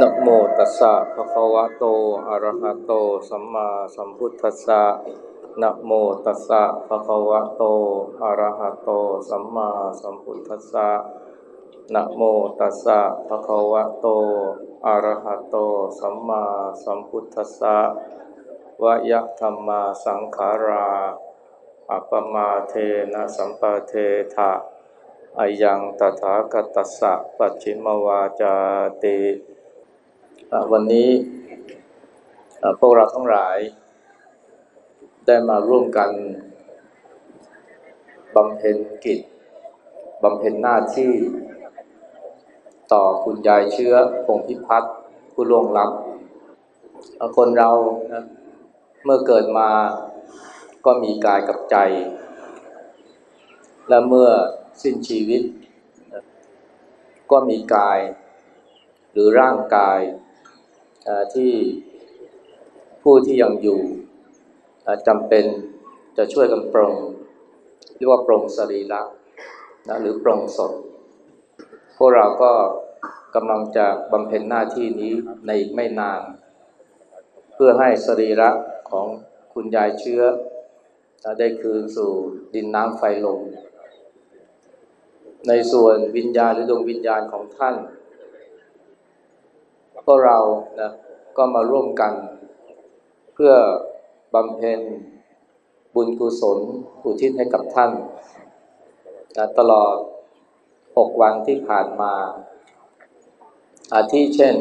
นะโมตัสสะภะคะวะโต อะระหะโต สัมมาสัมพุทธัสสะนะโมตัสสะภะคะวะโต อะระหะโต สัมมาสัมพุทธัสสะนะโมตัสสะภะคะวะโต อะระหะโต สัมมาสัมพุทธัสสะวะยะธัมมาสังขาราอัปปมาเทนะสัมปะเทถะ อายังตถาคตัสสะปัจฉิมวาจาติวันนี้พวกเราทั้งหลาย ได้มาร่วมกันบำเพ็ญกิจบำเพ็ญหน้าที่ ต่อคุณยายเชื้อพงพิพัฒน์ผู้ล่วงลับ คนเรานะเมื่อเกิดมาก็มีกายกับใจ และเมื่อ สิ้นชีวิต ก็มีกายหรือร่างกายที่ผู้ที่ยังอยู่จำเป็นจะช่วยกันปรงเรียกว่าปรงสรีระนะหรือปรงศพพวกเราก็กำลังจะบำเพ็ญหน้าที่นี้ในอีกไม่นาน เพื่อให้สรีระของคุณยายเชื้อได้คืนสู่ดินน้ำไฟลม ในส่วนวิญญาณหรือดวงวิญญาณของท่านพวกเรานะก็มาร่วมกัน เพื่อบำเพ็ญบุญกุศลอุทิศให้กับท่านนะตลอดหกวันที่ผ่านมา อาทิเช่น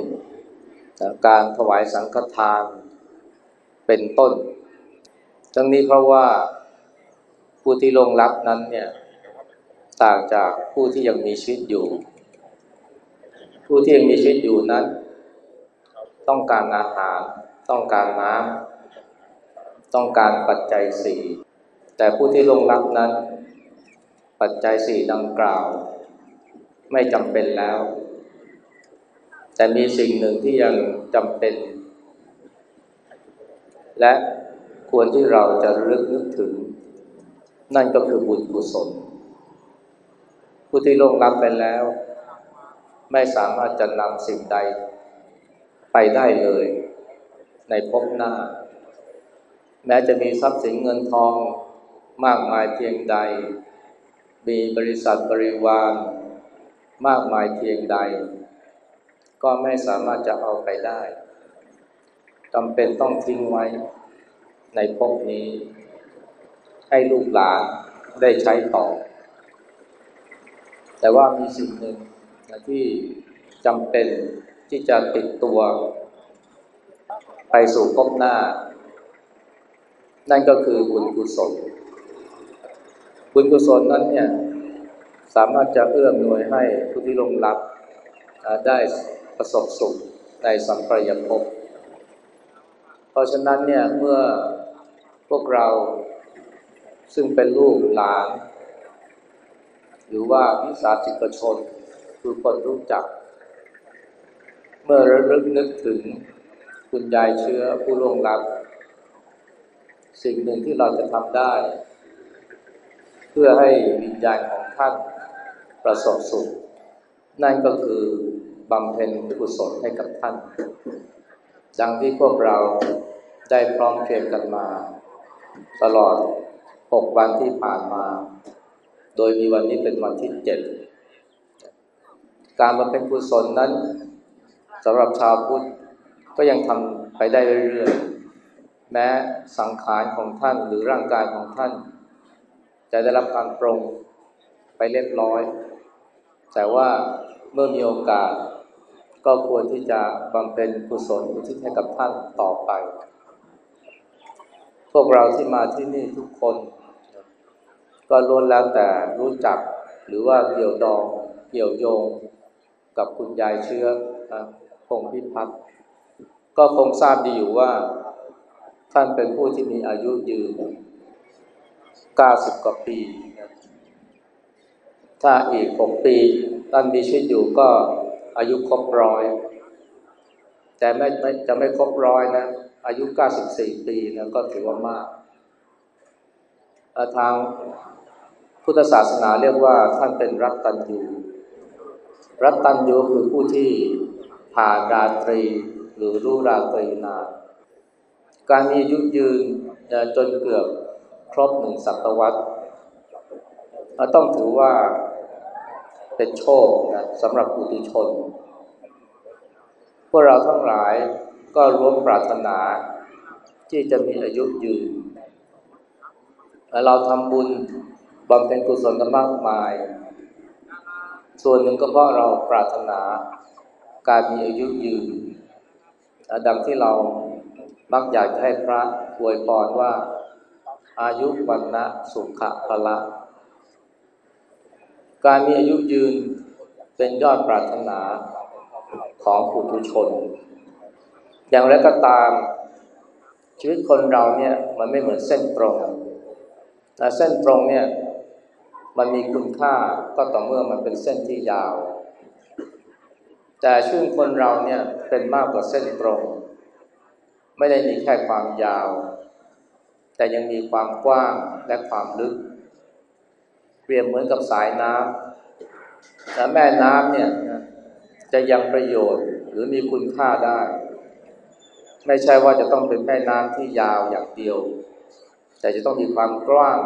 นะการถวายสังฆทานเป็นต้น ทั้งนี้เพราะว่าผู้ที่ลงรับนั้นเนี่ย ต่างจากผู้ที่ยังมีชีวิตอยู่ ผู้ที่ยังมีชีวิตอยู่นั้น ต้องการอาหาร ต้องการน้ำต้องการปัจจัยสี่แต่ผู้ที่ลงรับนั้น ปัจจัยสี่ดังกล่าว ไม่จำเป็นแล้ว แต่มีสิ่งหนึ่งที่ยังจำเป็น และควรที่เราจะระลึกนึกถึง นั่นก็คือบุญกุศล ผู้ที่ลงรับไปแล้ว ไม่สามารถจะนำสิ่งใดไปได้เลย ในภพหน้า แม้จะมีทรัพย์สินเงินทองมากมายเพียงใด มีบริษัทบริวาร มากมายเพียงใด ก็ไม่สามารถจะเอาไปได้จำเป็นต้องทิ้งไว้ในภพนี้ ให้ลูกหลานได้ใช้ต่อ แต่ว่ามีสิ่งหนึ่งที่จำเป็นที่จะติดตัว ไปสู่ภพหน้า นั่นก็คือบุญกุศล บุญกุศลนั้นเนี่ยสามารถจะเอื้อมหน่วยให้ผู้ที่ลงรับได้ประสบสุขในสัมปรายภพเพราะฉะนั้นเนี่ยเมื่อพวกเราซึ่งเป็นลูกหลาน หรือว่าวิสาจิกชน คือคนรู้จัก เมื่อระลึกนึกถึงคุณยายเชื้อผู้ล่วงลับ สิ่งหนึ่งที่เราจะทำได้ เพื่อให้วิญญาณของท่านประสบสุข นั่นก็คือบำเพ็ญกุศลให้กับท่าน ดังที่พวกเราได้พร้อมเพรียงกันมา ตลอดหกวันที่ผ่านมา โดยมีวันนี้เป็นวันที่เจ็ดการบำเพ็ญกุศลนั้นสำหรับชาวพุทธก็ยังทำไปได้เรื่อยๆ แม้สังขารของท่านหรือร่างกายของท่าน จะได้รับการปรงไปเรียบร้อย แต่ว่าเมื่อมีโอกาสก็ควรที่จะบำเพ็ญกุศลอุทิศให้กับท่านต่อไป พวกเราที่มาที่นี่ทุกคน ก็ล้วนแล้วแต่รู้จักหรือว่าเกี่ยวดองเกี่ยวโยงกับคุณยายเชื้อพงพิพัฒน์ก็คงทราบดีอยู่ว่า ท่านเป็นผู้ที่มีอายุยืน 90 กว่าปี ถ้าอีก 6 ปีท่านมีชีวิตอยู่ก็อายุครบร้อย แต่ไม่จะไม่ครบร้อยนะ อายุ 94 ปีนะก็ถือว่ามาก ทาง พุทธศาสนาเรียกว่าท่านเป็นรักตัญญูรัตตัญญูคือผู้ที่ผ่านราตรีหรือรู้ราตรีนานการมีอายุยืนจนเกือบครบหนึ่งศตวรรษต้องถือว่าเป็นโชคนะสำหรับปุถุชน พวกเราทั้งหลายก็ร่วมปรารถนาที่จะมีอายุยืน เราทำบุญ บำเพ็ญกุศลกันมากมาย ส่วนหนึ่งก็เพราะเราปรารถนาการมีอายุยืน ดังที่เรามักอยากให้พระอวยพรว่า อายุวันนะสุขะพละ การมีอายุยืนเป็นยอดปรารถนาของปุถุชน อย่างไรก็ตามชีวิตคนเราเนี่ยมันไม่เหมือนเส้นตรงแต่เส้นตรงเนี่ย มันมีคุณค่าก็ต่อเมื่อมันเป็นเส้นที่ยาว แต่ชีวิตคนเราเนี่ยเป็นมากกว่าเส้นตรง ไม่ได้มีแค่ความยาว แต่ยังมีความกว้างและความลึก เปรียบเหมือนกับสายน้ำแต่แม่น้ำเนี่ยจะยังประโยชน์หรือมีคุณค่าได้ ไม่ใช่ว่าจะต้องเป็นแม่น้ำที่ยาวอย่างเดียว แต่จะต้องมีความกว้าง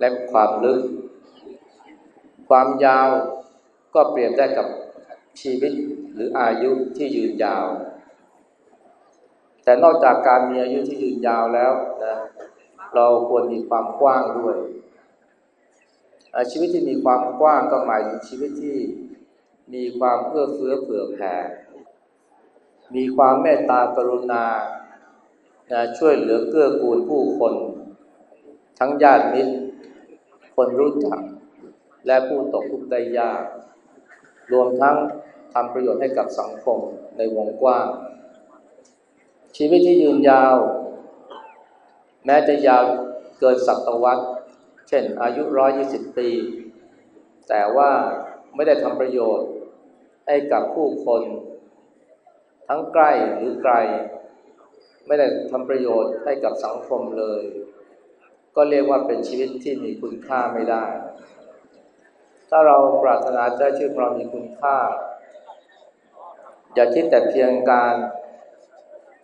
และความลึก ความยาวก็เปรียบได้กับชีวิตหรืออายุที่ยืนยาว แต่นอกจากการมีอายุที่ยืนยาวแล้วนะเราควรมีความกว้างด้วยชีวิตที่มีความกว้างก็หมายถึงชีวิตที่มีความเอื้อเฟื้อเผื่อแผ่มีความเมตตากรุณาช่วยเหลือเกื้อกูลผู้คน ทั้งญาติมิตร คนรู้จัก และผู้ตกทุกข์ได้ยาก รวมทั้งทำประโยชน์ให้กับสังคมในวงกว้าง ชีวิตที่ยืนยาว แม้จะยาวเกินศตวรรษ เช่นอายุร้อยยี่สิบปี แต่ว่าไม่ได้ทำประโยชน์ให้กับผู้คน ทั้งใกล้หรือไกล ไม่ได้ทำประโยชน์ให้กับสังคมเลย ก็เรียกว่าเป็นชีวิตที่มีคุณค่าไม่ได้ ถ้าเราปรารถนาจะชีวิตเรามีคุณค่า อย่าคิดแต่เพียงการ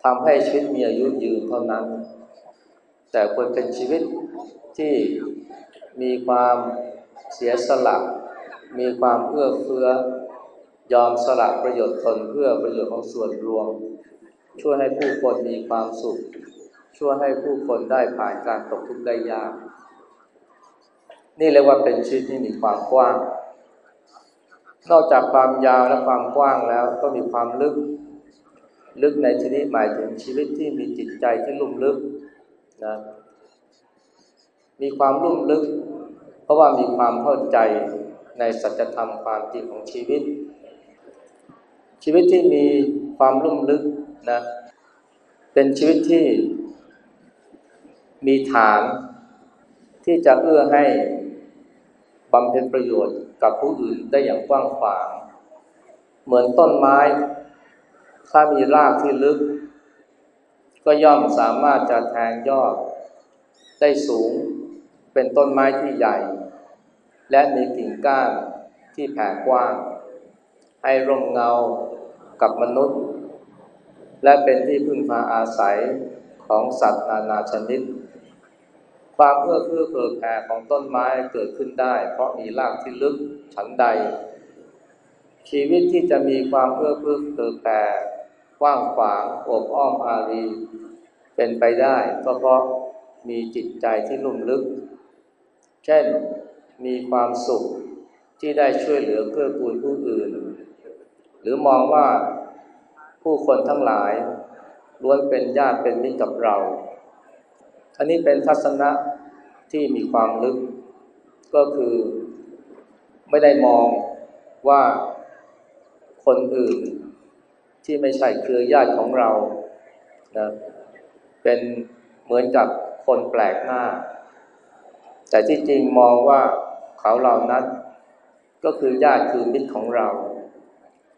ทำให้ชีวิตมีอายุยืนเท่านั้น แต่ควรเป็นชีวิตที่มีความเสียสละ มีความเอื้อเฟื้อยอมสละประโยชน์ตนเพื่อประโยชน์ของส่วนรวม ช่วยให้ผู้คนมีความสุข ช่วยให้ผู้คนได้ผ่านการตกทุกข์ได้ยาก นี่เรียกว่าเป็นชีวิตที่มีความกว้าง นอกจากความยาวและความกว้างแล้วก็มีความลึก ลึกในที่นี้หมายถึงชีวิตที่มีจิตใจที่ลุ่มลึกนะมีความลุ่มลึก เพราะว่ามีความเข้าใจในสัจธรรมความจริงของชีวิต ชีวิตที่มีความลุ่มลึกนะเป็นชีวิตที่มีฐานที่จะเอื้อให้ บำเพ็ญประโยชน์กับผู้อื่นได้อย่างกว้างขวาง เหมือนต้นไม้ ถ้ามีรากที่ลึก ก็ย่อมสามารถจะแทงยอดได้สูงเป็นต้นไม้ที่ใหญ่ และมีกิ่งก้านที่แผ่กว้าง ให้ร่มเงากับมนุษย์ และเป็นที่พึ่งพาอาศัยของสัตว์นานาชนิด ความเอื้อเฟื้อเผื่อแผ่ของต้นไม้เกิดขึ้นได้ เพราะมีรากที่ลึกฉันใด ชีวิตที่จะมีความเอื้อเฟื้อเผื่อแผ่กว้างขวางอบอ้อมอารี เป็นไปได้ก็เพราะมีจิตใจที่ลุ่มลึก เช่นมีความสุขที่ได้ช่วยเหลือเพื่อกูลผู้อื่น หรือมองว่าผู้คนทั้งหลายล้วนเป็นญาติเป็นมิตรกับเรา อันนี้เป็นทัศนะที่มีความลึก ก็คือไม่ได้มองว่าคนอื่นที่ไม่ใช่เครือญาติของเรานะเป็นเหมือนกับคนแปลกหน้า แต่ที่จริงมองว่าเขาเหล่านั้นก็คือญาติคือมิตรของเรา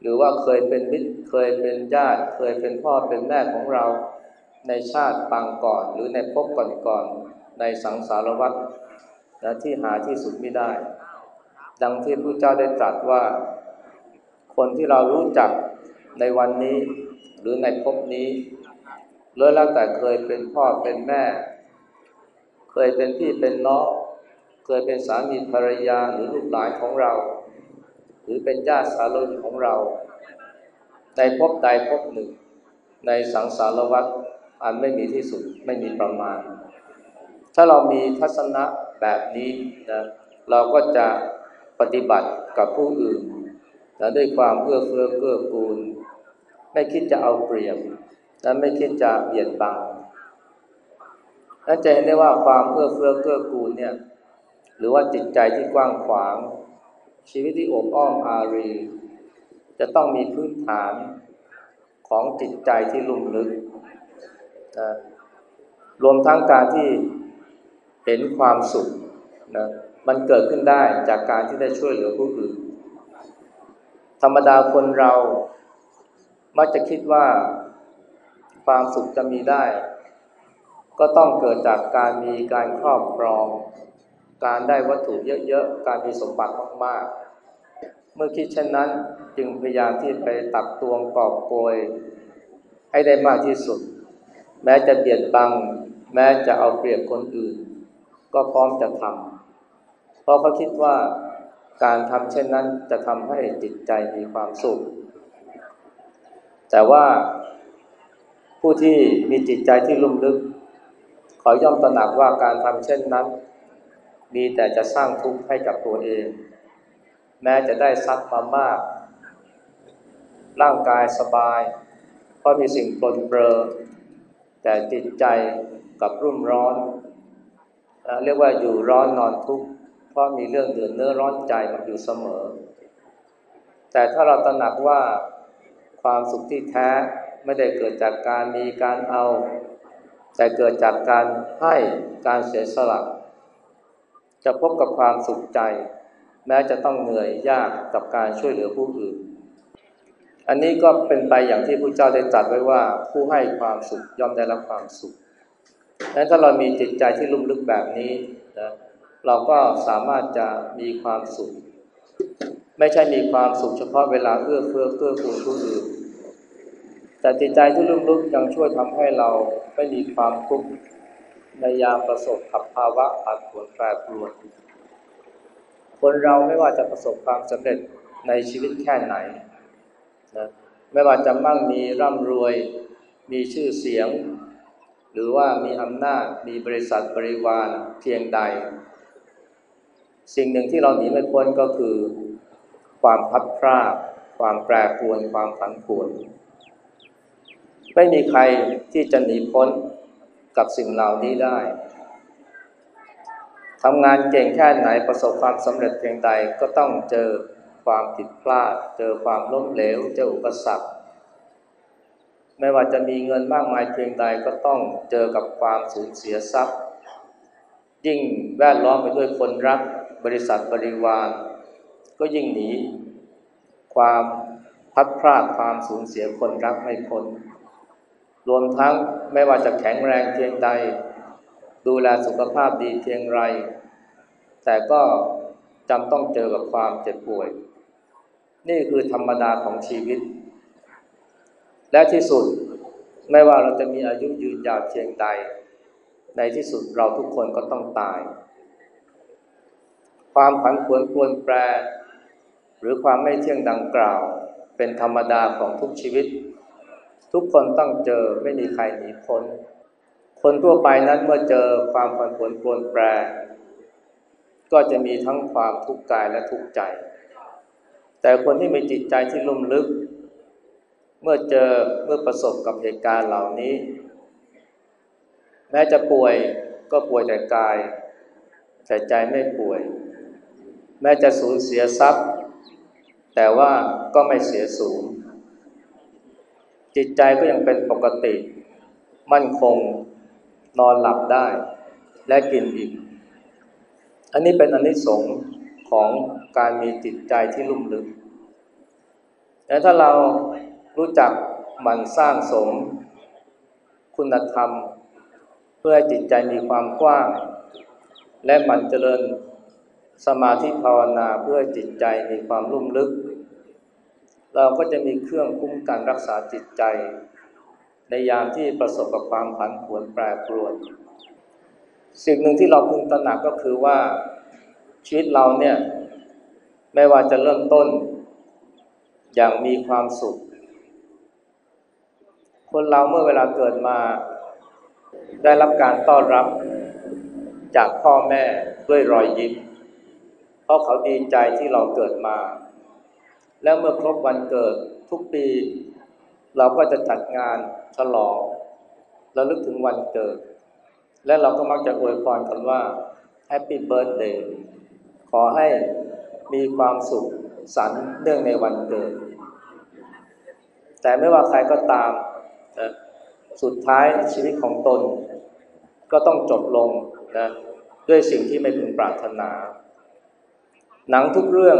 หรือว่าเคยเป็นมิตรเคยเป็นญาติ เคยเป็นพ่อเป็นแม่ของเรา ในชาติปางก่อนหรือในภพก่อนๆในสังสารวัฏนะที่หาที่สุดไม่ได้ ดังที่พระเจ้าได้ตรัสว่า คนที่เรารู้จักในวันนี้ หรือในภพนี้ล้วนแล้วแต่เคยเป็นพ่อเป็นแม่ เคยเป็นพี่เป็นน้องเคยเป็นสามีภรรยาหรือลูกหลานของเรา หรือเป็นญาติสาโลหิของเราในภพใดภพหนึ่ง ในสังสารวัฏ อันไม่มีที่สุดไม่มีประมาณ ถ้าเรามีทัศนะแบบนี้นะเราก็จะปฏิบัติกับผู้อื่นนะด้วยความเอื้อเฟื้อเกื้อกูล ไม่คิดจะเอาเปรียบและไม่คิดจะเบียดบังนั่นจะเห็นได้ว่าความเอื้อเฟื้อเกื้อกูลเนี่ยหรือว่าจิตใจที่กว้างขวาง ชีวิตที่อบอ้อมอารี จะต้องมีพื้นฐานของจิตใจที่ลุ่มลึก นะรวมทั้งการที่เห็นความสุขนะมันเกิดขึ้นได้จากการที่ได้ช่วยเหลือผู้อื่น ธรรมดาคนเรา มักจะคิดว่าความสุขจะมีได้ ก็ต้องเกิดจากการมีการครอบครอง การได้วัตถุเยอะๆ การมีสมบัติมากๆ เมื่อคิดเช่นนั้นจึงพยายามที่ไปตักตวงกอบโกยให้ได้มากที่สุด แม้จะเบียดบัง แม้จะเอาเปรียบคนอื่น ก็พร้อมจะทำเพราะเขาคิดว่าการทำเช่นนั้นจะทำให้จิตใจมีความสุข แต่ว่าผู้ที่มีจิตใจที่ลุ่มลึก ขอย่อมตระหนักว่าการทำเช่นนั้น มีแต่จะสร้างทุกข์ให้กับตัวเอง แม้จะได้ทรัพย์มามาก ร่างกายสบาย เพราะมีสิ่งปลนเปลือ แต่จิตใจกับรุ่มร้อนเรียกว่าอยู่ร้อนนอนทุกข์เพราะมีเรื่องเดือดเนื้อร้อนใจมาอยู่เสมอ แต่ถ้าเราตระหนักว่าความสุขที่แท้ไม่ได้เกิดจากการมีการเอา แต่เกิดจากการให้การเสียสละจะพบกับความสุขใจ แม้จะต้องเหนื่อยยากกับการช่วยเหลือผู้อื่น อันนี้ก็เป็นไปอย่างที่พระเจ้าได้ตรัสไว้ว่าผู้ให้ความสุขย่อมได้รับความสุขดังนั้นถ้าเรามีจิตใจที่ลุ่มลึกแบบนี้นะเราก็สามารถจะมีความสุข ไม่ใช่มีความสุขเฉพาะเวลาเอื้อเฟื้อเกื้อกูลผู้อื่นแต่จิตใจที่ลุ่มลึกยังช่วยทำให้เราไม่มีความทุกข์ในยามประสบกับภาวะผันผวนแปรปรวน คนเราไม่ว่าจะประสบความสำเร็จในชีวิตแค่ไหน นะไม่ว่าจะมั่งมีร่ำรวย มีชื่อเสียง หรือว่ามีอำนาจมีบริษัทบริวารเพียงใด สิ่งหนึ่งที่เราหนีไม่พ้นก็คือ ความพัดพลาดความแปรปรวนความผันผวนไม่มีใครที่จะหนีพ้นกับสิ่งเหล่านี้ได้ทำงานเก่งแค่ไหนประสบความสำเร็จเพียงใดก็ต้องเจอ ความผิดพลาด เจอความล้มเหลว เจออุปสรรค ไม่ว่าจะมีเงินมากมายเพียงใดก็ต้องเจอกับความสูญเสียทรัพย์ ยิ่งแวดล้อมไปด้วยคนรัก บริษัทบริวาร ก็ยิ่งหนี ความพัดพลาดความสูญเสียคนรักไม่พ้นรวมทั้งไม่ว่าจะแข็งแรงเพียงใด ดูแลสุขภาพดีเพียงไร แต่ก็จำต้องเจอกับความเจ็บป่วย นี่คือธรรมดาของชีวิต และที่สุดไม่ว่าเราจะมีอายุยืนยาวเพียงใด ในที่สุดเราทุกคนก็ต้องตาย ความผันผวนปรวนแปร หรือความไม่เที่ยงดังกล่าว เป็นธรรมดาของทุกชีวิต ทุกคนต้องเจอไม่มีใครหนีพ้น คนทั่วไปนั้นเมื่อเจอความผันผวนปรวนแปร ก็จะมีทั้งความทุกข์กายและทุกข์ใจ แต่คนที่มีจิตใจที่ลุ่มลึก เมื่อเจอเมื่อประสบกับเหตุการณ์เหล่านี้ แม้จะป่วยก็ป่วยแต่กาย แต่ใจไม่ป่วย แม้จะสูญเสียทรัพย์ แต่ว่าก็ไม่เสียสูญจิตใจก็ยังเป็นปกติ มั่นคงนอนหลับได้ และกินอีกอันนี้เป็นอนนิสงส์ ของการมีจิตใจที่ลุ่มลึกแต่ถ้าเรารู้จักมันสร้างสม คุณธรรม เพื่อให้จิตใจมีความกว้าง และมันเจริญสมาธิภาวนาเพื่อจิตใจมีความลุ่มลึก เราก็จะมีเครื่องคุ้มกันรักษาจิตใจ ในยามที่ประสบกับความผันผวนแปรปรวน สิ่งหนึ่งที่เราพึงตระหนักก็คือว่า ชีวิตเราเนี่ย ไม่ว่าจะเริ่มต้น อย่างมีความสุข คนเราเมื่อเวลาเกิดมา ได้รับการต้อนรับจากพ่อแม่ด้วยรอยยิ้ม เพราะเขาดีใจที่เราเกิดมา แล้วเมื่อครบวันเกิดทุกปี เราก็จะจัดงานฉลองระลึกถึงวันเกิด และเราก็มักจะอวยพรกันว่า Happy Birthday ขอให้มีความสุขสันเนื่องในวันเกิด แต่ไม่ว่าใครก็ตาม สุดท้ายชีวิตของตน ก็ต้องจบลงนะด้วยสิ่งที่ไม่พึงปรารถนา หนังทุกเรื่อง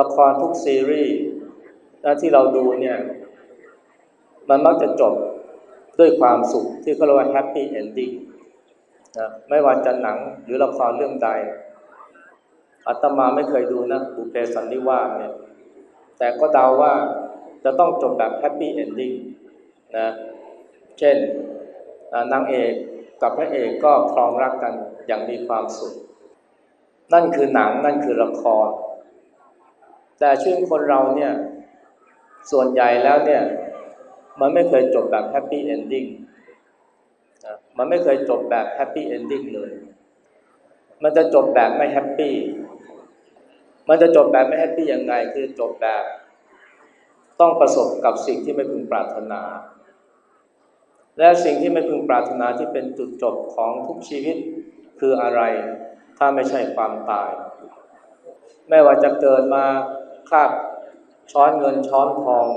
ละครทุกซีรีส์ที่เราดูเนี่ย มันมักจะจบด้วยความสุขที่เขาเรียกว่า happy ending นะไม่ว่าจะหนังหรือละครเรื่องใด อาตมาไม่เคยดูนะบุเพสันนิวาสเนี่ยแต่ก็เดาว่าจะต้องจบแบบ happy ending นะเช่นนางเอกกับพระเอกก็ครองรักกันอย่างมีความสุข นั่นคือหนังนั่นคือละคร แต่ชีวิตคนเราเนี่ยส่วนใหญ่แล้วเนี่ยมันไม่เคยจบแบบ happy ending มันไม่เคยจบแบบ happy ending เลย มันจะจบแบบไม่ happy มันจะจบแบบไม่แฮปปี้ยังไง คือจบแบบต้องประสบกับสิ่งที่ไม่พึงปรารถนา และสิ่งที่ไม่พึงปรารถนาที่เป็นจุดจบของทุกชีวิตคืออะไร ถ้าไม่ใช่ความตาย ไม่ว่าจะเกิดมาคาบช้อนเงินช้อนทอง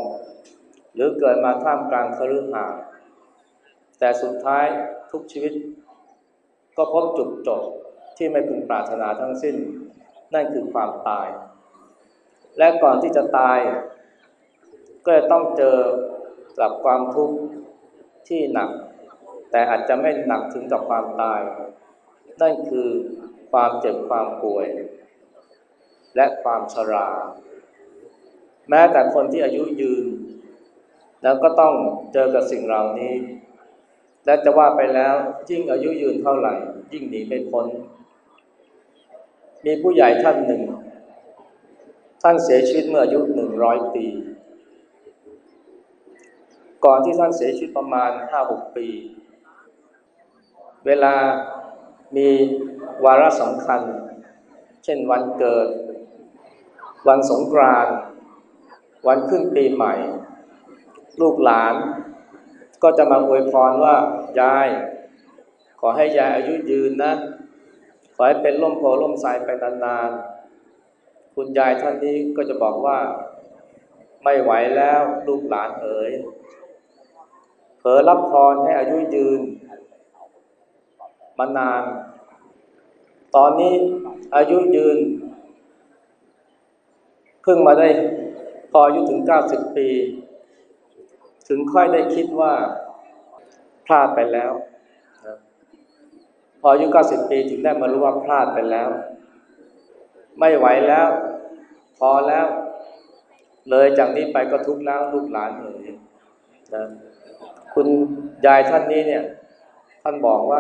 หรือเกิดมาท่ามกลางคฤหาสน์แต่สุดท้ายทุกชีวิต ก็พบจุดจบที่ไม่พึงปรารถนาทั้งสิ้น นั่นคือความตาย และก่อนที่จะตาย ก็จะต้องเจอกับความทุกข์ที่หนัก แต่อาจจะไม่หนักถึงกับความตาย นั่นคือความเจ็บความป่วย และความชรา แม้แต่คนที่อายุยืน แล้วก็ต้องเจอกับสิ่งเหล่านี้ และจะว่าไปแล้วยิ่งอายุยืนเท่าไหร่ ยิ่งหนีไม่พ้น มีผู้ใหญ่ท่านหนึ่ง ท่านเสียชีวิตเมื่ออายุหนึ่งร้อยปี ก่อนที่ท่านเสียชีวิตประมาณห้าหกปี เวลามีวาระสำคัญ เช่นวันเกิด วันสงกรานต์วันขึ้นปีใหม่ ลูกหลาน ก็จะมาอวยพรว่ายาย ขอให้ยายอายุยืนนะ อให้เป็นร่มโพล่มทรไปนานๆ คุณยายท่านนี้ก็จะบอกว่าไม่ไหวแล้วลูกหลานเอ๋ยเผลอรับพรให้อายุยืน มานาน ตอนนี้อายุยืน เพิ่งมาได้พออายุถึงเก้าสิบปี ถึงค่อยได้คิดว่าพลาดไปแล้ว พออายุเก้าสิบปีถึงได้มารู้ว่าพลาดไปแล้ว ไม่ไหวแล้ว พอแล้ว เลยจากนี้ไปก็ทุกข์แล้วลูกหลานเอ๋ยนะคุณยายท่านนี้เนี่ย ท่านบอกว่า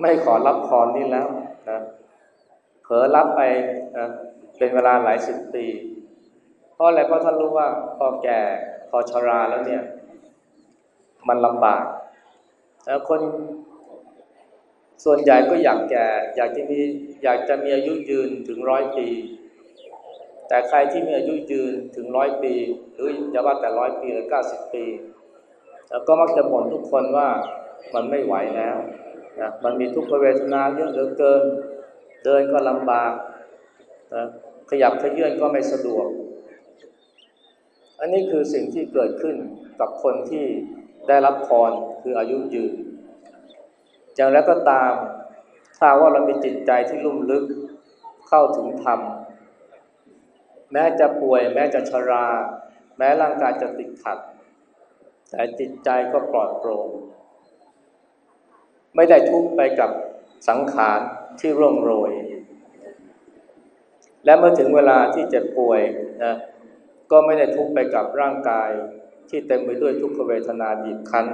ไม่ขอรับพรนี้แล้วนะเผลอรับไปนะเป็นเวลาหลายสิบปีเพราะอะไรเพราะท่านรู้ว่าพอแก่พอชราแล้วเนี่ย มันลำบากแล้วคน ส่วนใหญ่ก็อยากแก่ อยากจะมีอยากจะมีอายุยืนถึงร้อยปี แต่ใครที่มีอายุยืนถึงร้อยปี หรือจะว่าแต่ร้อยปีหรือเก้าสิบปี แล้วก็มักจะบ่นทุกคนว่ามันไม่ไหวแล้วนะมันมีทุกขเวทนาเยอะเหลือเกิน เดินก็ลำบากนะขยับขยื่นก็ไม่สะดวก อันนี้คือสิ่งที่เกิดขึ้นกับคนที่ได้รับพรคืออายุยืน อย่างแล้วก็ตามถ้าว่าเรามีจิตใจที่ลุ่มลึกเข้าถึงธรรม แม้จะป่วย แม้จะชรา แม้ร่างกายจะติดขัด แต่จิตใจก็ปลอดโปร่งไม่ได้ทุกข์ไปกับสังขารที่ร่วงโรย และเมื่อถึงเวลาที่เจ็บป่วยนะก็ไม่ได้ทุกข์ไปกับร่างกายที่เต็มไปด้วยทุกขเวทนาบีบคั้น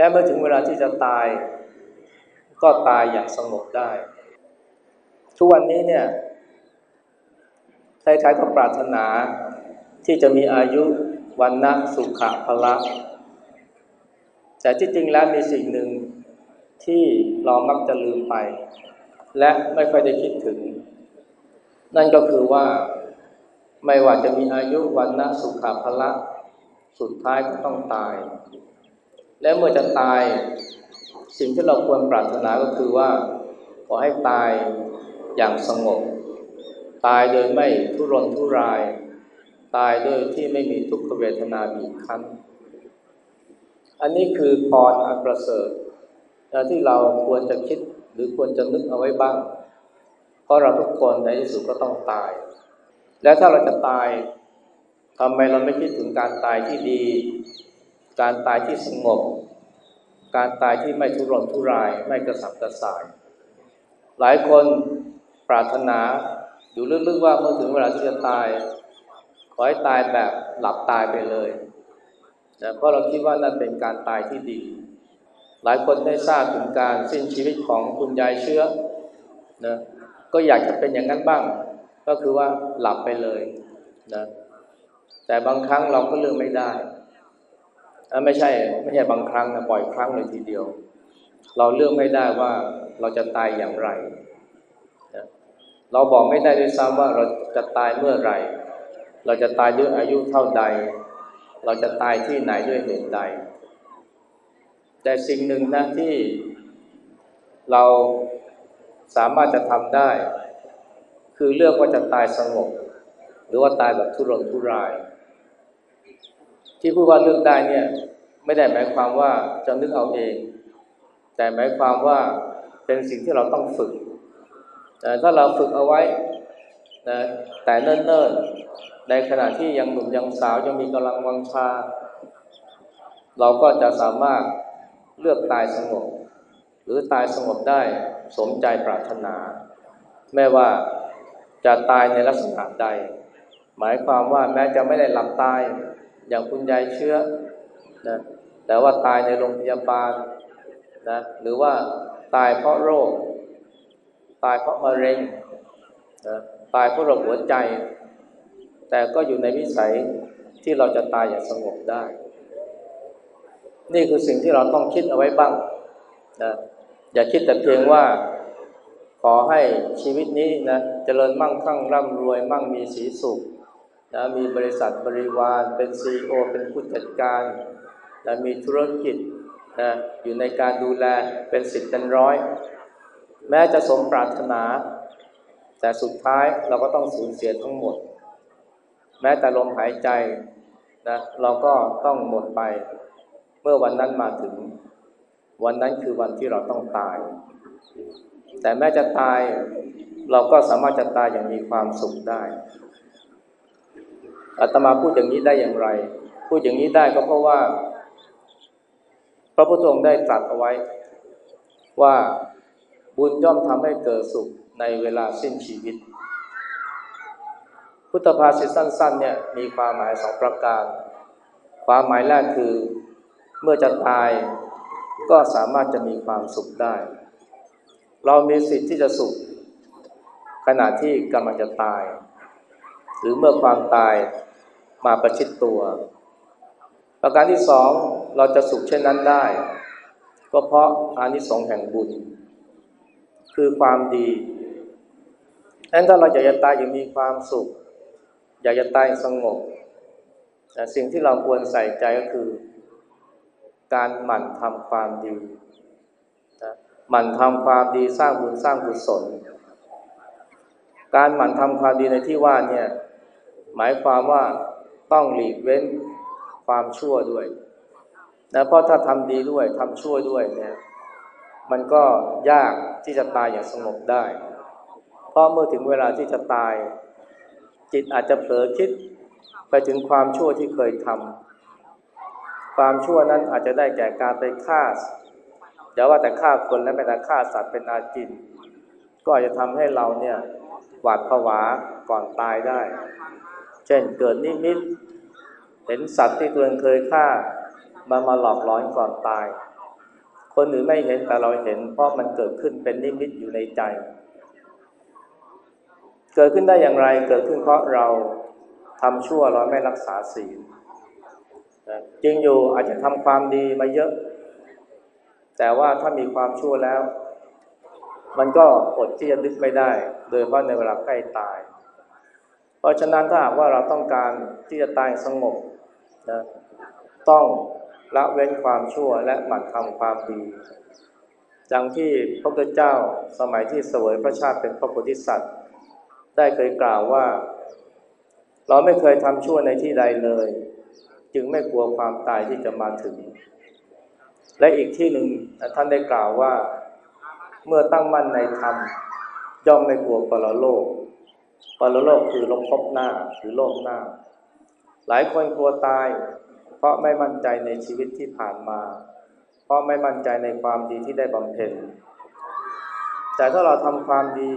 และเมื่อถึงเวลาที่จะตาย ก็ตายอย่างสงบได้ ทุกวันนี้เนี่ยใครๆก็ปรารถนาที่จะมีอายุวันนะสุขะพละแต่ที่จริงแล้วมีสิ่งหนึ่งที่เรามักจะลืมไป และไม่ค่อยได้คิดถึง นั่นก็คือว่าไม่ว่าจะมีอายุวันนะสุขะพละ สุดท้ายก็ต้องตาย และเมื่อจะตายสิ่งที่เราควรปรารถนาก็คือว่า ขอให้ตายอย่างสงบ ตายโดยไม่ทุรนทุราย ตายโดยที่ไม่มีทุกขเวทนาบีบคั้น อันนี้คือพรอันประเสริฐที่เราควรจะคิดหรือควรจะนึกเอาไว้บ้าง เพราะเราทุกคนในที่สุดก็ต้องตาย แล้วถ้าเราจะตายทำไมเราไม่คิดถึงการตายที่ดี การตายที่สงบ การตายที่ไม่ทุรนทุราย ไม่กระสับกระส่าย หลายคนปรารถนาอยู่ลึกๆว่าเมื่อถึงเวลาที่จะตาย ขอให้ตายแบบหลับตายไปเลยนะเพราะเราคิดว่านั่นเป็นการตายที่ดี หลายคนได้ทราบถึงการสิ้นชีวิตของคุณยายเชื้อนะก็อยากจะเป็นอย่างนั้นบ้าง ก็คือว่าหลับไปเลยนะแต่บางครั้งเราก็เลือกไม่ได้ ไม่ใช่ไม่ใช่บางครั้งนะบ่อยครั้งเลยทีเดียว เราเลือกไม่ได้ว่าเราจะตายอย่างไรนะเราบอกไม่ได้ด้วยซ้ำว่าเราจะตายเมื่อไหร่ เราจะตายด้วยอายุเท่าใด เราจะตายที่ไหนด้วยเหตุใด แต่สิ่งหนึ่งนะที่เราสามารถจะทำได้ คือเลือกว่าจะตายสงบ หรือว่าตายแบบทุรนทุราย ที่พูดว่าเลือกได้เนี่ยไม่ได้หมายความว่าจะนึกเอาเอง แต่หมายความว่าเป็นสิ่งที่เราต้องฝึกแต่ถ้าเราฝึกเอาไว้นะแต่เนิ่นๆ ในขณะที่ยังหนุ่มยังสาวยังมีกำลังวังชา เราก็จะสามารถเลือกตายสงบ หรือตายสงบได้สมใจปรารถนาแม้ว่าจะตายในลักษณะใด หมายความว่าแม้จะไม่ได้หลับตาย อย่างคุณยายเชื้อนะแต่ว่าตายในโรงพยาบาลนะหรือว่าตายเพราะโรค ตายเพราะมะเร็งนะตายเพราะโรคหัวใจ แต่ก็อยู่ในวิสัยที่เราจะตายอย่างสงบได้ นี่คือสิ่งที่เราต้องคิดเอาไว้บ้างนะอย่าคิดแต่เพียงว่าขอให้ชีวิตนี้นะจะเจริญมั่งคั่งร่ำรวยมั่งมีสีสุข นะมีบริษัทบริวาร เป็นซีอเป็นผู้จัดการนะมีธุรกิจนะอยู่ในการดูแลเป็นสิบเป็นร้อย แม้จะสมปรารถนา แต่สุดท้ายเราก็ต้องสูญเสียทั้งหมด แม้แต่ลมหายใจนะเราก็ต้องหมดไป เมื่อวันนั้นมาถึง วันนั้นคือวันที่เราต้องตาย แต่แม้จะตายเราก็สามารถจะตายอย่างมีความสุขได้ อาตมาพูดอย่างนี้ได้อย่างไร พูดอย่างนี้ได้ก็เพราะว่า พระพุทธองค์ได้ตรัสเอาไว้ ว่าบุญย่อมทำให้เกิดสุขในเวลาสิ้นชีวิต พุทธภาษิตสั้น ๆ เนี่ยมีความหมายสองประการ ความหมายแรกคือเมื่อจะตายก็สามารถจะมีความสุขได้ เรามีสิทธิ์ที่จะสุข ขณะที่กำลังจะตาย หรือเมื่อความตาย มาประชิดตัว ประการที่สองเราจะสุขเช่นนั้นได้ ก็เพราะอานิสงส์แห่งบุญ คือความดีดังนั้นถ้าเราอยากจะตายอย่างมีความสุข อยากจะตายสงบแต่สิ่งที่เราควรใส่ใจก็คือ การหมั่นทำความดีหมั่นทำความดีสร้างบุญสร้างกุศล การหมั่นทำความดีในที่ว่าเนี่ยหมายความว่า ต้องหลีกเว้นความชั่วด้วยนะเพราะถ้าทำดีด้วยทำชั่วด้วยเนี่ยมันก็ยากที่จะตายอย่างสงบได้ เพราะเมื่อถึงเวลาที่จะตาย จิตอาจจะเผลอคิดไปถึงความชั่วที่เคยทำความชั่วนั้นอาจจะได้แก่การไปฆ่าอย่าว่าแต่ฆ่าคนและแม้แต่ฆ่าสัตว์เป็นอาจิน ก็อาจจะทำให้เราเนี่ยหวาดผวาก่อนตายได้ ช่นเกิดนิมิต เห็นสัตว์ที่ตัวเองเคยฆ่ามามาหลอกหลอนก่อนตาย คนอื่นไม่เห็นแต่เราเห็น เพราะมันเกิดขึ้นเป็นนิมิตอยู่ในใจ เกิดขึ้นได้อย่างไรเกิดขึ้นเพราะเราทำชั่วเราไม่รักษาศีลจริงอยู่อาจจะทำความดีมาเยอะ แต่ว่าถ้ามีความชั่วแล้ว มันก็อดที่จะนึกไม่ได้ โดยเฉพาะในเวลาใกล้ตาย เพราะฉะนั้นถ้าหากว่าเราต้องการที่จะตายสงบนะต้องละเว้นความชั่วและหมั่นทำความดีดังที่พระพุทธเจ้าสมัยที่เสวยพระชาติเป็นพระโพธิสัตว์ ได้เคยกล่าวว่า เราไม่เคยทำชั่วในที่ใดเลย จึงไม่กลัวความตายที่จะมาถึง และอีกที่หนึ่งท่านได้กล่าวว่า เมื่อตั้งมั่นในธรรมย่อมไม่กลัวปรโลก ปรโลกคือลงพบหน้าหรือโลกหน้า หลายคนกลัวตาย เพราะไม่มั่นใจในชีวิตที่ผ่านมา เพราะไม่มั่นใจในความดีที่ได้บำเพ็ญแต่ถ้าเราทำความดี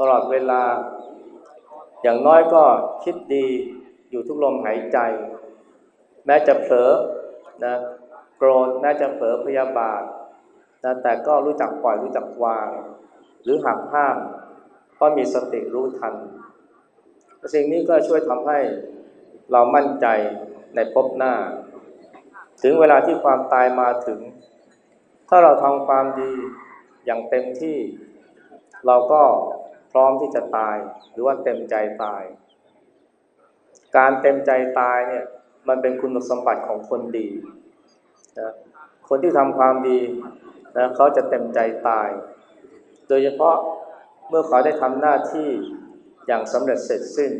ตลอดเวลา อย่างน้อยก็คิดดีอยู่ทุกลมหายใจ แม้จะเผลอนะโกรธแม้จะเผลอพยาบาทนะแต่ก็รู้จักปล่อยรู้จักวาง หรือหักห้าม ก็มีสติรู้ทัน สิ่งนี้ก็ช่วยทำให้เรามั่นใจในภพหน้า ถึงเวลาที่ความตายมาถึง ถ้าเราทำความดีอย่างเต็มที่ เราก็พร้อมที่จะตาย หรือว่าเต็มใจตาย การเต็มใจตายเนี่ยมันเป็นคุณสมบัติของคนดีนะคนที่ทำความดีนะเขาจะเต็มใจตาย โดยเฉพาะ เมื่อเขาได้ทำหน้าที่อย่างสำเร็จเสร็จสิ้น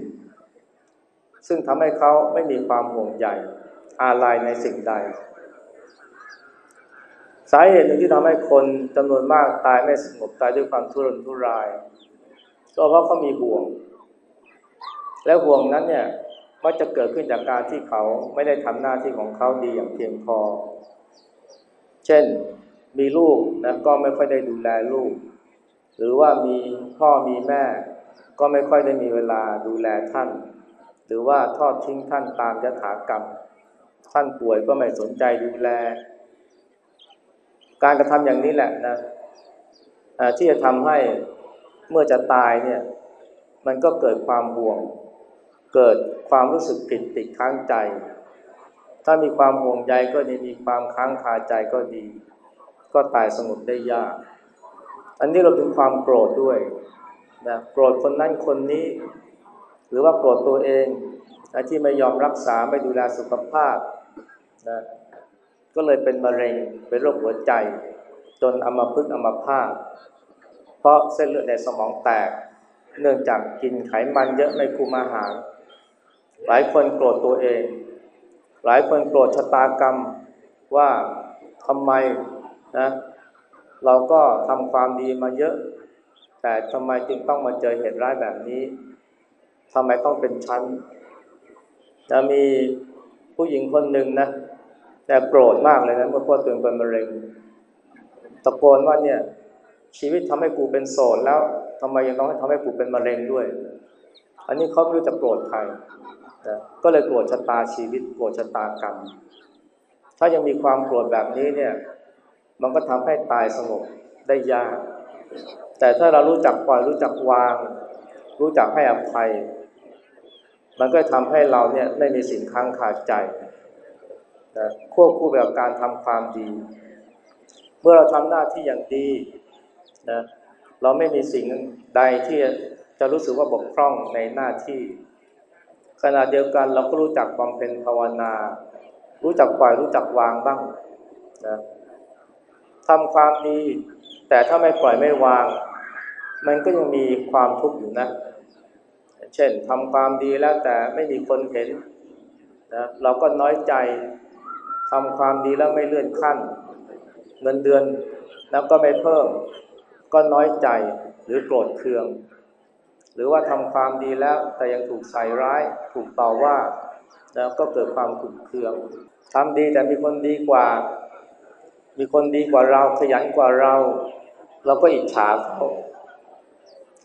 ซึ่งทำให้เขาไม่มีความห่วงใยอาลัยในสิ่งใด สาเหตุหนึ่งที่ทำให้คนจำนวนมากตายไม่สงบตายด้วยความทุรนทุราย ก็เพราะเขามีห่วง และห่วงนั้นเนี่ยมักจะเกิดขึ้นจากการที่เขาไม่ได้ทำหน้าที่ของเขาดีอย่างเพียงพอ เช่นมีลูกนะก็ไม่ค่อยได้ดูแลลูก หรือว่ามีพ่อมีแม่ ก็ไม่ค่อยได้มีเวลาดูแลท่าน หรือว่าทอดทิ้งท่านตามยถากรรม ท่านป่วยก็ไม่สนใจดูแล การกระทำอย่างนี้แหละนะที่จะทำให้เมื่อจะตายเนี่ยมันก็เกิดความห่วง เกิดความรู้สึกผิดติดค้างใจ ถ้ามีความห่วงใยก็ดีมีความค้างคาใจก็ดี ก็ตายสงบได้ยาก อันนี้เราถึงความโกรธด้วยนะโกรธคนนั้นคนนี้ หรือว่าโกรธตัวเองนะที่ไม่ยอมรักษาไม่ดูแลสุขภาพนะก็เลยเป็นมะเร็งเป็นโรคหัวใจ จนอัมพฤกษ์อัมพาตเพราะเส้นเลือดในสมองแตก เนื่องจากกินไขมันเยอะไม่คุมอาหาร หลายคนโกรธตัวเอง หลายคนโกรธชะตากรรมว่าทำไมนะ เราก็ทำความดีมาเยอะ แต่ทำไมจึงต้องมาเจอเหตุร้ายแบบนี้ทำไมต้องเป็นชั้น จะมีผู้หญิงคนหนึ่งนะแต่โกรธมากเลยนะเมื่อพ่อตัวเองเป็นมะเร็งตะโกนว่าเนี่ย ชีวิตทำให้กูเป็นโสดแล้วทำไมยังต้องให้ทำให้กูเป็นมะเร็งด้วย อันนี้เขาไม่รู้จะโกรธใครนะก็เลยโกรธชะตาชีวิตโกรธชะตากรรม ถ้ายังมีความโกรธแบบนี้เนี่ย มันก็ทำให้ตายสงบได้ยาก แต่ถ้าเรารู้จักปล่อยรู้จักวาง รู้จักให้อภัย มันก็ทำให้เราเนี่ยไม่มีสิ่งค้างคาใจนะควบคู่กับการทำความดี เมื่อเราทำหน้าที่อย่างดีนะเราไม่มีสิ่งใดที่จะรู้สึกว่าบกพร่องในหน้าที่ ขณะเดียวกันเราก็รู้จักความเป็นภาวนา รู้จักปล่อยรู้จักวางบ้างนะ ทำความดี แต่ถ้าไม่ปล่อยไม่วาง มันก็ยังมีความทุกข์อยู่นะ เช่นทำความดีแล้วแต่ไม่มีคนเห็นนะเราก็น้อยใจทำความดีแล้วไม่เลื่อนขั้น เงินเดือนแล้วก็ไม่เพิ่ม ก็น้อยใจหรือโกรธเคือง หรือว่าทำความดีแล้วแต่ยังถูกใส่ร้ายถูกต่อว่าแล้วก็เกิดความขุ่นเคืองทำดีแต่มีคนดีกว่า มีคนดีกว่าเราขยันกว่าเรา เราก็อิจฉาเขา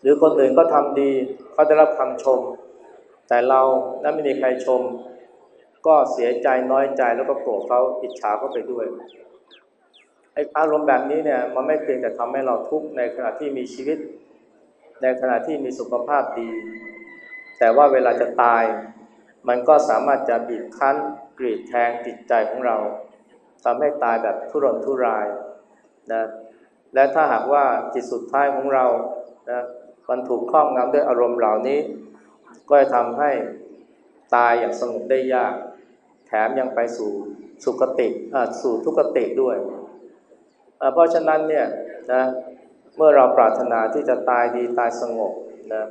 หรือคนอื่นก็ทำดีเขาได้รับคำชม แต่เรานั้นไม่มีใครชม ก็เสียใจน้อยใจแล้วก็โกรธเขาอิจฉาเขาไปด้วยไอ้อารมณ์แบบนี้เนี่ยมันไม่เพียงแต่ทำให้เราทุกข์ในขณะที่มีชีวิต ในขณะที่มีสุขภาพดี แต่ว่าเวลาจะตาย มันก็สามารถจะบีบคั้นกรีดแทงจิตใจของเรา ทำให้ตายแบบทุรนทุรายนะและถ้าหากว่าจิตสุดท้ายของเรานะมันถูกครอบงำด้วยอารมณ์เหล่านี้ ก็จะทำให้ตายอย่างสงบได้ยาก แถมยังไปสู่สุคติสู่ทุกติด้วย เพราะฉะนั้นเนี่ยนะเมื่อเราปรารถนาที่จะตายดีตายสงบนะ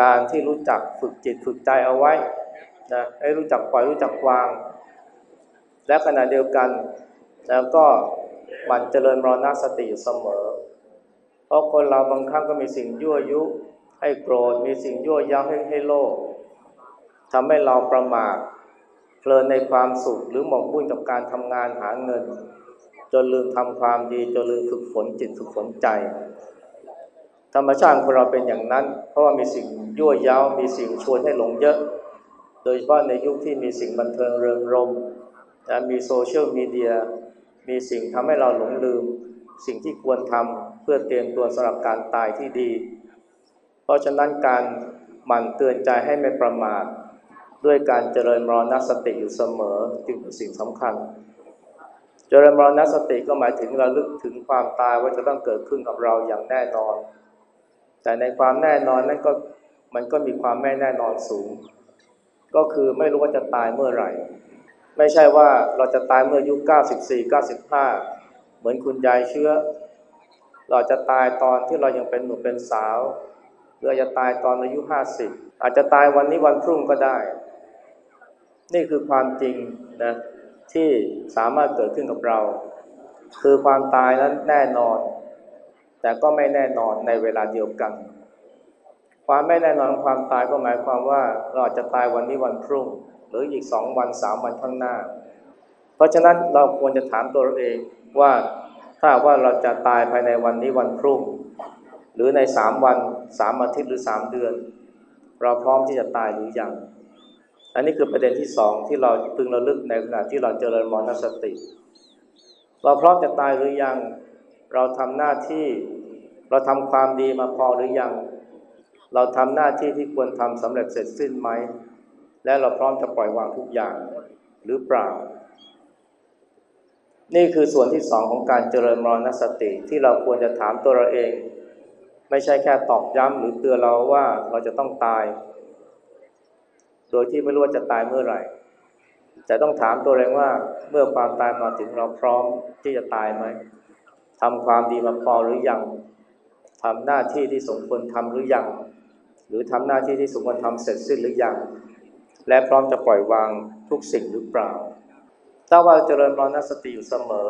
การที่รู้จักฝึกจิตฝึกใจเอาไว้นะให้รู้จักปล่อยรู้จักวาง และขณะเดียวกันแล้วก็มันเจริญมรณสติอยู่เสมอ เพราะคนเราบางครั้งก็มีสิ่งยั่วยุให้โกรธมีสิ่งยั่วย้ำให้ให้โลภทำให้เราประมาทเพลินในความสุขหรือหมกมุ่นกับการทำงานหาเงิน จนลืมทำความดีจนลืมฝึกฝนจิตฝึกฝนใจ ธรรมชาติของเราเป็นอย่างนั้น เพราะว่ามีสิ่งยั่วย้ามีสิ่งชวนให้หลงเยอะ โดยเฉพาะในยุคที่มีสิ่งบันเทิงเริงรม นะมีโซเชียลมีเดียมีสิ่งทำให้เราหลงลืม สิ่งที่ควรทำเพื่อเตรียมตัวสำหรับการตายที่ดี เพราะฉะนั้นการหมั่นเตือนใจให้ไม่ประมาทด้วยการเจริญมรณสติอยู่เสมอจึงเป็นสิ่งสำคัญ เจริญมรณสติก็หมายถึงเราลึกถึงความตายว่าจะต้องเกิดขึ้นกับเราอย่างแน่นอน แต่ในความแน่นอนนั้นก็มันก็มีความไม่แน่นอนสูง ก็คือไม่รู้ว่าจะตายเมื่อไหร่ ไม่ใช่ว่าเราจะตายเมื่ออายุ94 95 เหมือนคุณยายเชื้อ เราจะตายตอนที่เรายังเป็นหนุ่มเป็นสาวหรือจะตายตอนอายุ 50 อาจจะตายวันนี้วันพรุ่งก็ได้ นี่คือความจริงนะที่สามารถเกิดขึ้นกับเรา คือความตายนั้นแน่นอน แต่ก็ไม่แน่นอนในเวลาเดียวกัน ความไม่แน่นอนของความตายก็หมายความว่าเราอาจจะตายวันนี้วันพรุ่ง รืออีกสองวันสามวันข้างหน้า เพราะฉะนั้นเราควรจะถามตัวเราเองว่าถ้าว่าเราจะตายภายในวันนี้วันพรุ่ง หรือในสามวันสามอาทิตย์หรือสามเดือน เราพร้อมที่จะตายหรือยัง อันนี้คือประเด็นที่สองที่เราพึงระลึกในขณะที่เราเจริญมรณสติ เราพร้อมจะตายหรือยัง เราทำหน้าที่เราทำความดีมาพอหรือยัง เราทำหน้าที่ที่ควรทำสำเร็จเสร็จสิ้นไหม และเราพร้อมจะปล่อยวางทุกอย่างหรือเปล่า นี่คือส่วนที่สองของการเจริญมรณสติที่เราควรจะถามตัวเราเอง ไม่ใช่แค่ตอกย้ำหรือเตือนเราว่าเราจะต้องตาย โดยที่ไม่รู้ว่าจะตายเมื่อไหร่ แต่ต้องถามตัวเองว่าเมื่อความตายมาถึงเราพร้อมที่จะตายไหมทำความดีมาพอหรือยังทำหน้าที่ที่สมควรทำหรือยัง หรือทำหน้าที่ที่สมควรทำเสร็จสิ้นหรือยัง และพร้อมจะปล่อยวางทุกสิ่งหรือเปล่า ถ้าว่าเจริญมรณสติอยู่เสมอ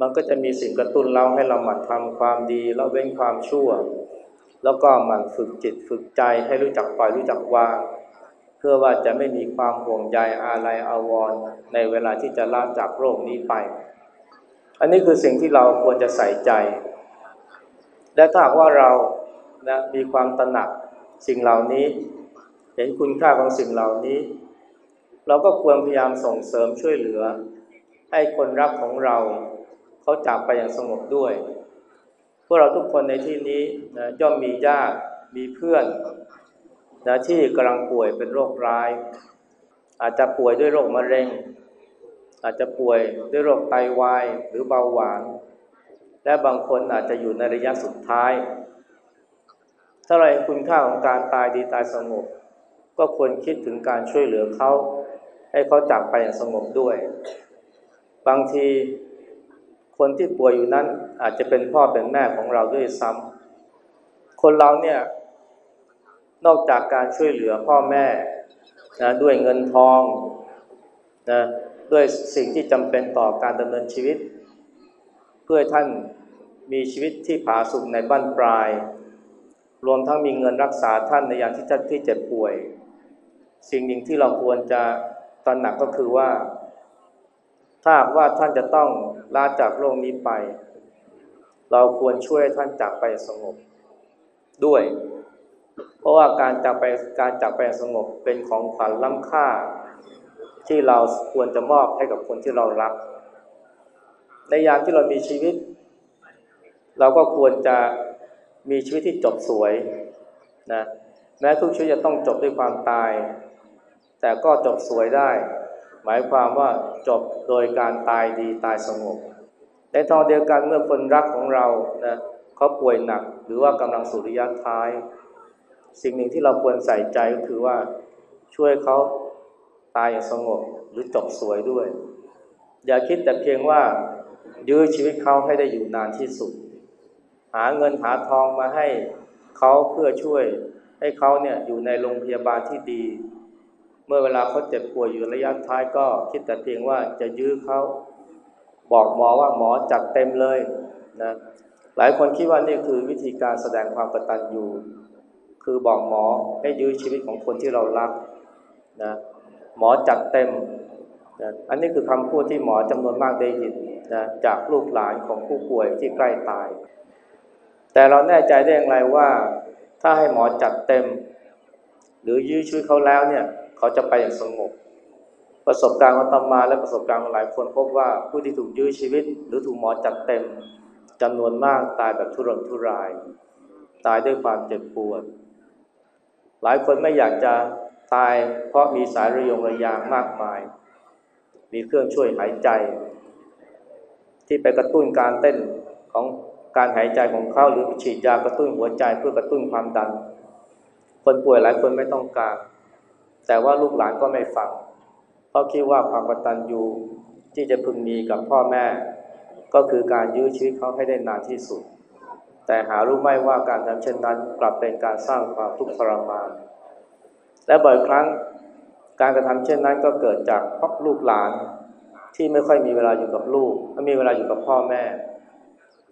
มันก็จะมีสิ่งกระตุ้นเราให้เราหมั่นทำความดีแล้วเว้นความชั่ว แล้วก็หมั่นฝึกจิตฝึกใจให้รู้จักปล่อยรู้จักวาง เพื่อว่าจะไม่มีความห่วงใยอาลัยอาวรณ์ในเวลาที่จะลาจากโรคนี้ไป อันนี้คือสิ่งที่เราควรจะใส่ใจ และถ้าว่าเรานะมีความตระหนักสิ่งเหล่านี้ ห็นคุณค่าของสิ่งเหล่านี้ เราก็ควรพยายามส่งเสริมช่วยเหลือ ให้คนรักของเราเขาจากไปอย่างสงบด้วย พวกเราทุกคนในที่นี้นะย่อมมีญาติมีเพื่อนนะที่กำลังป่วยเป็นโรคร้าย อาจจะป่วยด้วยโรคมะเร็ง อาจจะป่วยด้วยโรคไตาวายหรือเบาหวาน และบางคนอาจจะอยู่ในระยะสุดท้าย ถ้าเราเห็นคุณค่าของการตายดีตายสงบ ก็ควรคิดถึงการช่วยเหลือเขา ให้เขาจากไปอย่างสงบด้วย บางทีคนที่ป่วยอยู่นั้นอาจจะเป็นพ่อเป็นแม่ของเราด้วยซ้ำคนเราเนี่ยนอกจากการช่วยเหลือพ่อแม่นะด้วยเงินทองนะด้วยสิ่งที่จำเป็นต่อการดำเนินชีวิต เพื่อท่านมีชีวิตที่ผาสุกในบ้านปลาย รวมทั้งมีเงินรักษาท่านในยามที่ท่านที่เจ็บป่วย สิ่งหนึ่งที่เราควรจะตระหนักก็คือว่า ถ้าว่าท่านจะต้องลาจากโลกนี้ไป เราควรช่วยท่านจากไปสงบด้วย เพราะว่าการจากไปการจากไปสงบเป็นของขวัญล้ำค่า ที่เราควรจะมอบให้กับคนที่เรารัก ในยามที่เรามีชีวิต เราก็ควรจะมีชีวิตที่จบสวยนะแม้ทุกชีวิตจะต้องจบด้วยความตาย แต่ก็จบสวยได้ หมายความว่าจบโดยการตายดีตายสงบ ในตอนเดียวกันเมื่อคนรักของเรานะเขาป่วยหนักหรือว่ากำลังสุริยะท้าย สิ่งหนึ่งที่เราควรใส่ใจก็คือว่าช่วยเขาตายอย่างสงบหรือจบสวยด้วย อย่าคิดแต่เพียงว่ายื้อชีวิตเขาให้ได้อยู่นานที่สุด หาเงินหาทองมาให้เขาเพื่อช่วยให้เขาเนี่ยอยู่ในโรงพยาบาลที่ดี มื่อเวลาเขาเจ็บป่วยอยู่ระยะท้ายก็คิดแต่เพียงว่าจะยื้อเขาบอกหมอว่าหมอจัดเต็มเลยนะหลายคนคิดว่านี่คือวิธีการแสดงความกตัญญูคือบอกหมอให้ยื้อชีวิตของคนที่เรารักนะหมอจัดเต็มนะอันนี้คือคำพูดที่หมอจำนวนมากได้ยินนะจากลูกหลานของผู้ป่วยที่ใกล้ตาย แต่เราแน่ใจได้อย่างไรว่า ถ้าให้หมอจัดเต็ม หรือยื้อชีวิตเขาแล้วเนี่ย เขาจะไปอย่างสงบ ประสบการณ์ของตมาและประสบการณ์ของหลายคนพบว่าผู้ที่ถูกยื้อชีวิต หรือถูกหมอจัดเต็มจำนวนมากตายแบบทุรนทุราย ตายด้วยความเจ็บปวด หลายคนไม่อยากจะตายเพราะมีสายระยงระยางมากมาย มีเครื่องช่วยหายใจ ที่ไปกระตุ้นการเต้นของการหายใจของเขาหรือฉีดยากระตุ้นหัวใจเพื่อกระตุ้นความดัน คนป่วยหลายคนไม่ต้องการ แต่ว่าลูกหลานก็ไม่ฟัง เพราะคิดว่าความกตัญญูที่จะพึงมีกับพ่อแม่ ก็คือการยื้อชีวิตเขาให้ได้นานที่สุด แต่หารู้ไหมว่าการทำเช่นนั้นกลับเป็นการสร้างความทุกข์ทรมาน และบ่อยครั้งการกระทำเช่นนั้นก็เกิดจากพ่อลูกหลานที่ไม่ค่อยมีเวลาอยู่กับลูกไม่มีเวลาอยู่กับพ่อแม่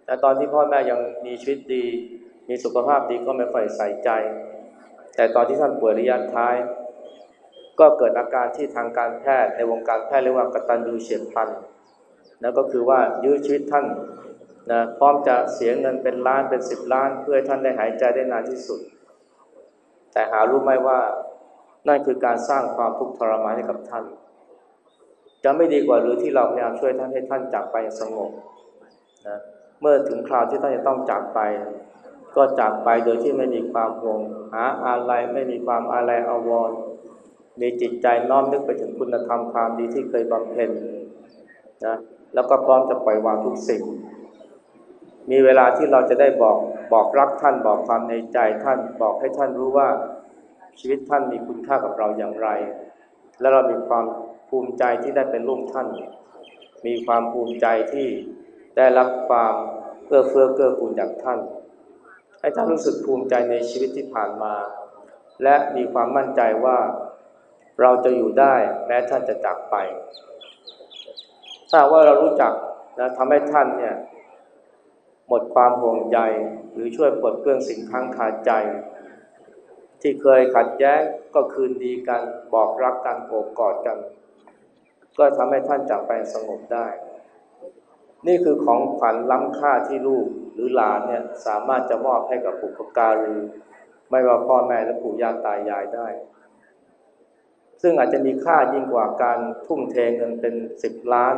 แต่ตอนที่พ่อแม่ยังมีชีวิตดี มีสุขภาพดีก็ไม่ค่อยใส่ใจ แต่ตอนที่ท่านป่วยระยะท้าย ก็เกิดอาการที่ทางการแพทย์ในวงการแพทย์เรียกว่ากตัญญูเฉียบพลันนั่นก็คือว่ายื้อชีวิตท่านนะพร้อมจะเสียเงินเป็นล้านเป็นสิบล้าน เพื่อท่านได้หายใจได้นานที่สุด แต่หารู้ไหมว่านั่นคือการสร้างความทุกข์ทรมานให้กับท่าน จะไม่ดีกว่าหรือที่เราพยายามช่วยท่านให้ท่านจากไปสงบนะเมื่อถึงคราวที่ท่านจะต้องจากไป ก็จากไปโดยที่ไม่มีความห่วงหาอะไรไม่มีความอะไรอาวรณ์ มีจิตใจน้อมนึกไปถึงคุณธรรมความดีที่เคยบำเพ็ญนะแล้วก็พร้อมจะปล่อยวางทุกสิ่ง มีเวลาที่เราจะได้บอกบอกรักท่านบอกความในใจท่านบอกให้ท่านรู้ว่าชีวิตท่านมีคุณค่ากับเราอย่างไร และเรามีความภูมิใจที่ได้เป็นลูกท่าน มีความภูมิใจที่ได้รับความเอื้อเฟื้อเกื้อกูลจากท่าน ให้ท่านรู้สึกภูมิใจในชีวิตที่ผ่านมา และมีความมั่นใจว่า เราจะอยู่ได้แม้ท่านจะจากไป ถ้าว่าเรารู้จักนะทำให้ท่านเนี่ยหมดความห่วงใยหรือช่วยปลดเปลื้องสิ่งค้างคาใจ ที่เคยขัดแย้งก็คืนดีกันบอกรักกันโอบกอดกัน ก็ทำให้ท่านจากไปสงบได้ นี่คือของขวัญล้ำค่าที่ลูกหรือหลานเนี่ยสามารถจะมอบให้กับปุกการีไม่ว่าพ่อแม่และปู่ย่าตายายได้ ซึ่งอาจจะมีค่ายิ่งกว่าการทุ่มเทเงินเป็นสิบล้าน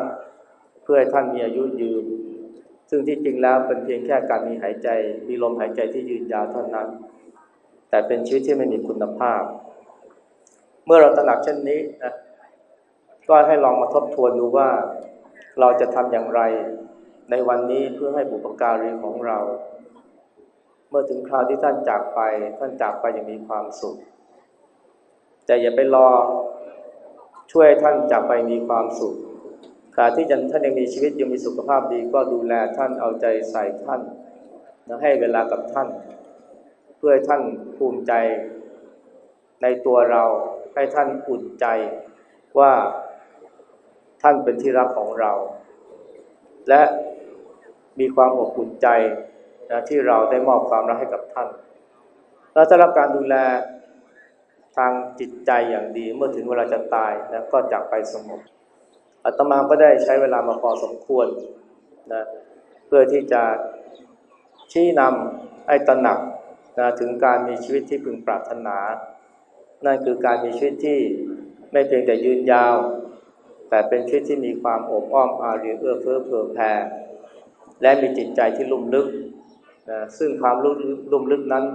เพื่อให้ท่านมีอายุยืน ซึ่งที่จริงแล้วเป็นเพียงแค่การมีหายใจ มีลมหายใจที่ยืนยาวเท่านั้น แต่เป็นชีวิตที่ไม่มีคุณภาพ เมื่อเราตระหนักเช่นนี้นะก็ให้ลองมาทบทวนดูว่าเราจะทำอย่างไรในวันนี้เพื่อให้บุปการีของเรา เมื่อถึงคราวที่ท่านจากไป ท่านจากไปอย่างมีความสุข แต่อย่าไปรอช่วยท่านจากไปมีความสุขขณะที่ท่านยังมีชีวิตยังมีสุขภาพดีก็ดูแลท่านเอาใจใส่ท่านและให้เวลากับท่าน เพื่อท่านภูมิใจในตัวเราให้ท่านอุ่นใจว่าท่านเป็นที่รักของเรา และมีความอบอุ่นใจนะที่เราได้มอบความรักให้กับท่านเราจะรับการดูแล ทางจิตใจอย่างดีเมื่อถึงเวลาจะตายนะก็จากไปสงบอาตมาก็ได้ใช้เวลามาพอสมควรนะเพื่อที่จะชี้นำให้ตระหนักนะถึงการมีชีวิตที่พึงปรารถนา นั่นคือการมีชีวิตที่ไม่เพียงแต่ยืนยาว แต่เป็นชีวิตที่มีความอบอ้อมอารีเอื้อเฟื้อเผื่อแผ่และมีจิตใจที่ลุ่มลึกนะซึ่งความลุ่มลึกนั้น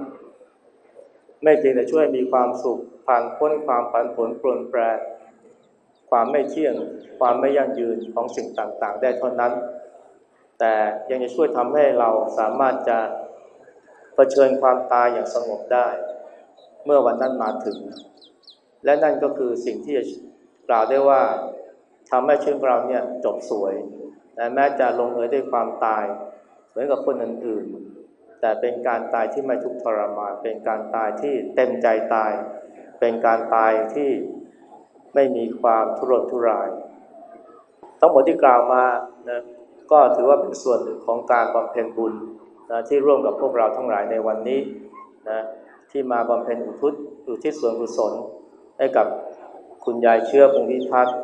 ไม่เพียงแต่ช่วยมีความสุขผ่านพ้นความผันผวนปรนแปร ความไม่เที่ยง ความไม่ยั่งยืนของสิ่งต่างๆ ได้เท่านั้น แต่ยังจะช่วยทำให้เราสามารถจะเผชิญความตายอย่างสงบได้ เมื่อวันนั้นมาถึง และนั่นก็คือสิ่งที่จะกล่าวได้ว่าทำให้ชีวิตเราเนี่ยจบสวยและแม้จะลงเอยด้วยความตาย เหมือนกับคนอื่นๆ แต่เป็นการตายที่ไม่ทุกข์ทรมานเป็นการตายที่เต็มใจตาย เป็นการตายที่ไม่มีความทุรนทุราย ทั้งหมดที่กล่าวมานะก็ถือว่าเป็นส่วนหนึ่งของการบำเพ็ญบุญนะที่ร่วมกับพวกเราทั้งหลายในวันนี้นะที่มาบำเพ็ญอุทิศอุทิศส่วนกุศลให้กับคุณยายเชื่อพงพิพัฒน์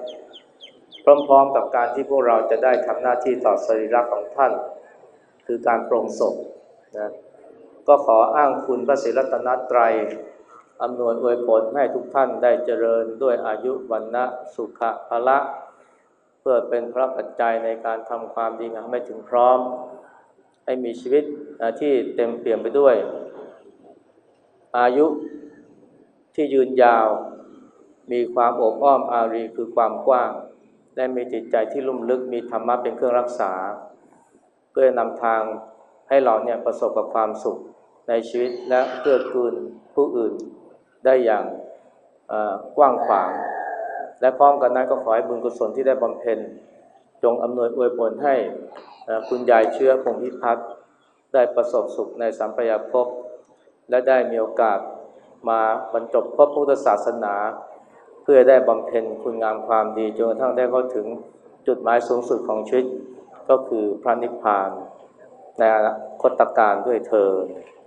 พร้อมๆกับการที่พวกเราจะได้ทำหน้าที่ต่อสรีระของท่าน คือการโปรงศพ นะก็ขออ้างคุณพระศรีรัตนตรัยอำนวยอวยผลให้ทุกท่านได้เจริญด้วยอายุวันนะสุขะพละ เพื่อเป็นพระปัจจัยในการทำความดีงามให้ถึงพร้อม ให้มีชีวิตที่เต็มเปี่ยมไปด้วย อายุที่ยืนยาว มีความอบอ้อมอารีคือความกว้าง และมีจิตใจที่ลุ่มลึกมีธรรมะเป็นเครื่องรักษา เพื่อนำทาง ให้เราเนี่ยประสบกับความสุขในชีวิตและเพื่อกูลผู้อื่นได้อย่างกว้างขวาง และพร้อมกันนั้นก็ขอให้บุญกุศลที่ได้บำเพ็ญ จงอำนวยอวยผลให้คุณยายเชื้อคงพิพัฒน์ได้ประสบสุขในสัมปยภพและได้มีโอกาสมาบรรจบพบพุทธศาสนา เพื่อได้บำเพ็ญคุณงามความดีจนกระทั่งได้เข้าถึงจุดหมายสูงสุดของชีวิตก็คือพระนิพพาน ในอนาคตการด้วยเธอ